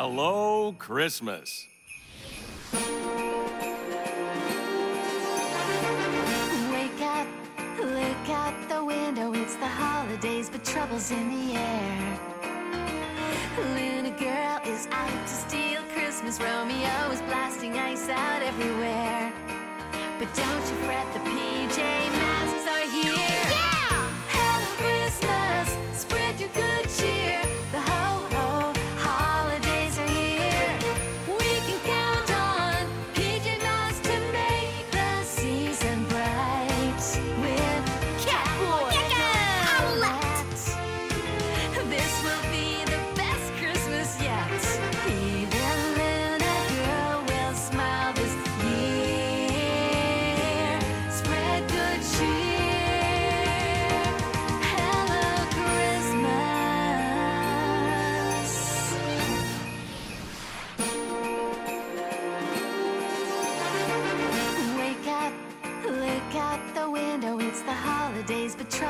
Hello, Christmas. Wake up, look out the window. It's the holidays, but trouble's in the air. Luna Girl is out to steal Christmas. Romeo is blasting ice out everywhere. But don't you fret, the PJ Masks.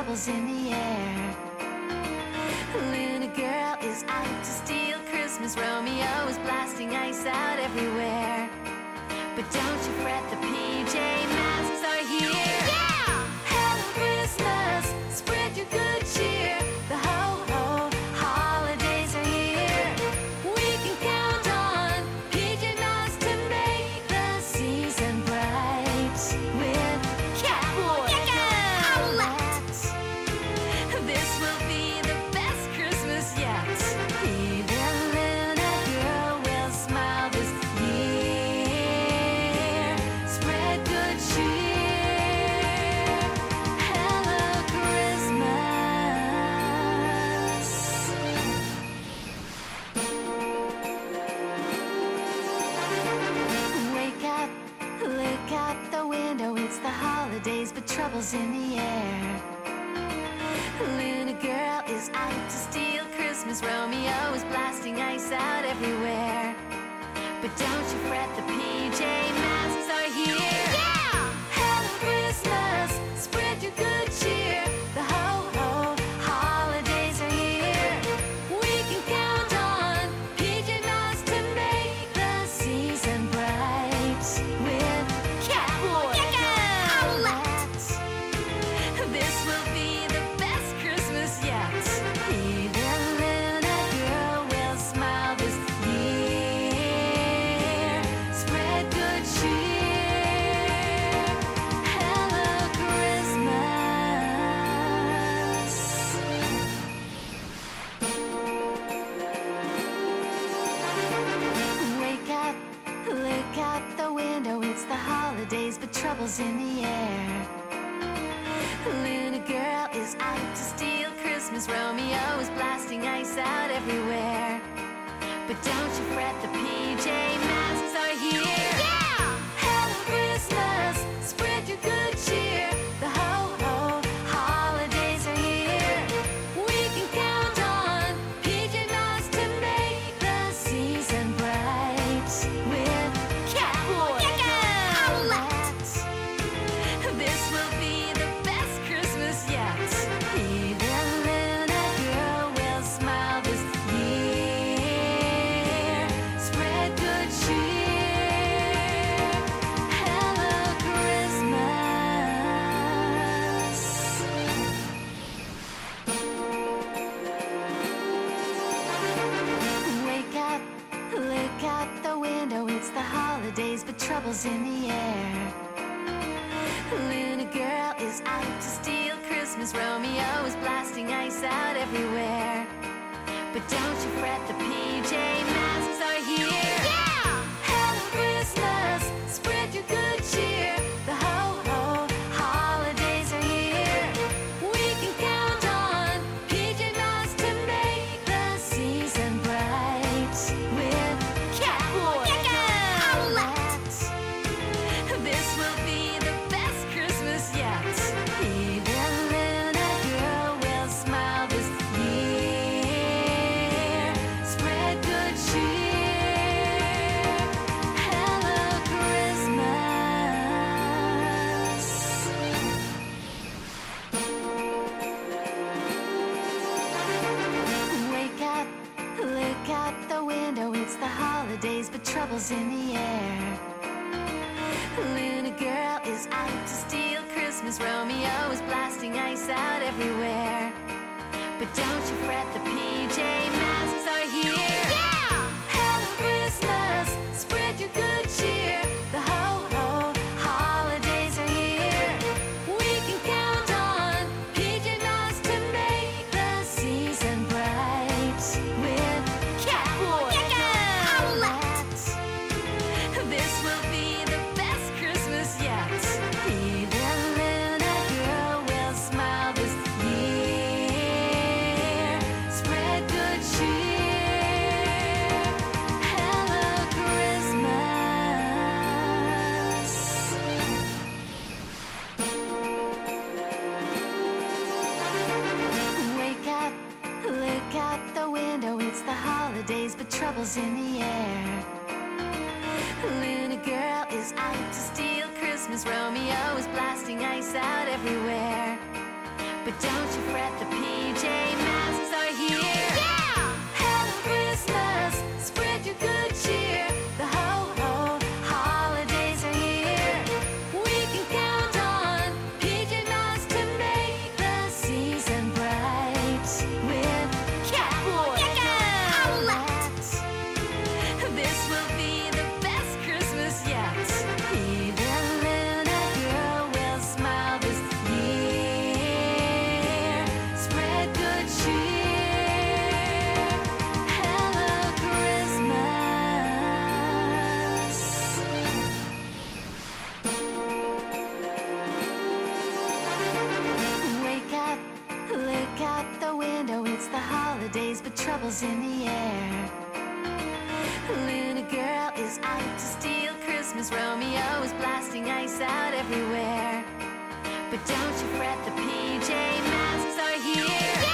bubbles in the air. Luna girl is out to steal Christmas. Romeo is blasting ice out everywhere. But don't you everywhere. But don't you fret, the PJ Masks. troubles in the air. Luna Girl is out to steal Christmas. Romeo is blasting ice out everywhere. But don't you fret, the PJ Masks. apples in the air. Luna girl is out to steal Christmas, Romeo is blasting ice out everywhere. But don't you fret, the PJ Masks are here. out everywhere. But don't you fret the PJ. in the air. Luna girl is out to steal Christmas. Romeo is blasting ice out everywhere. But don't you fret, the PJ Masks are here. troubles in the air. Luna Girl is out to steal Christmas. Romeo is blasting ice out everywhere. But don't you fret, the PJ Masks are here.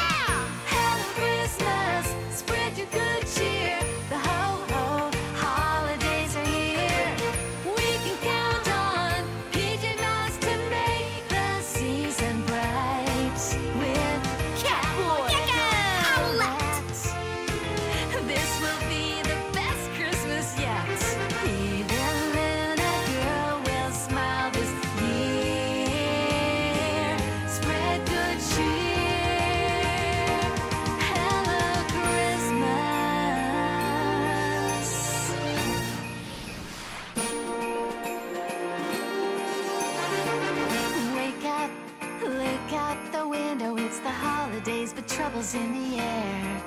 days, but trouble's in the air.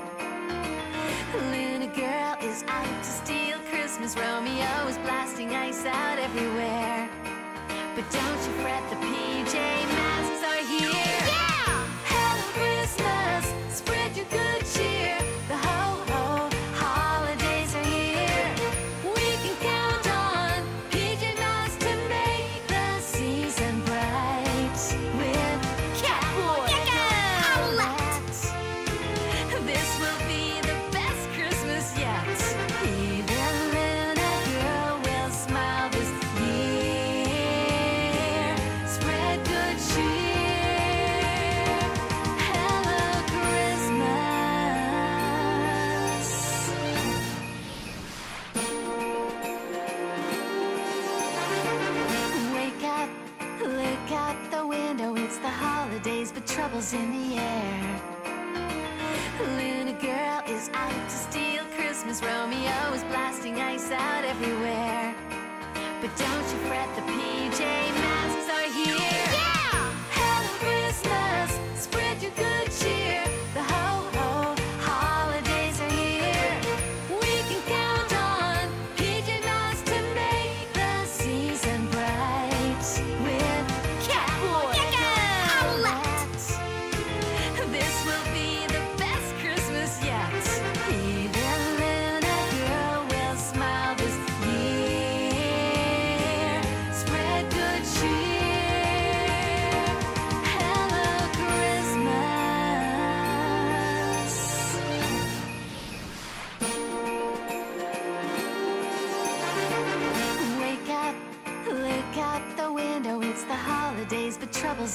Luna Girl is out to steal Christmas. Romeo is blasting ice out everywhere. But don't you fret, the PJ Masks. is in the air. Luna girl is out to steal Christmas. Romeo is blasting ice out everywhere. But don't you fret, the PJ Masks.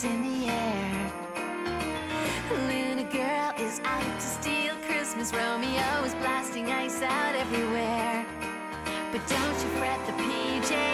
in the air. Luna Girl is out to steal Christmas. Romeo is blasting ice out everywhere. But don't you fret, the PJ.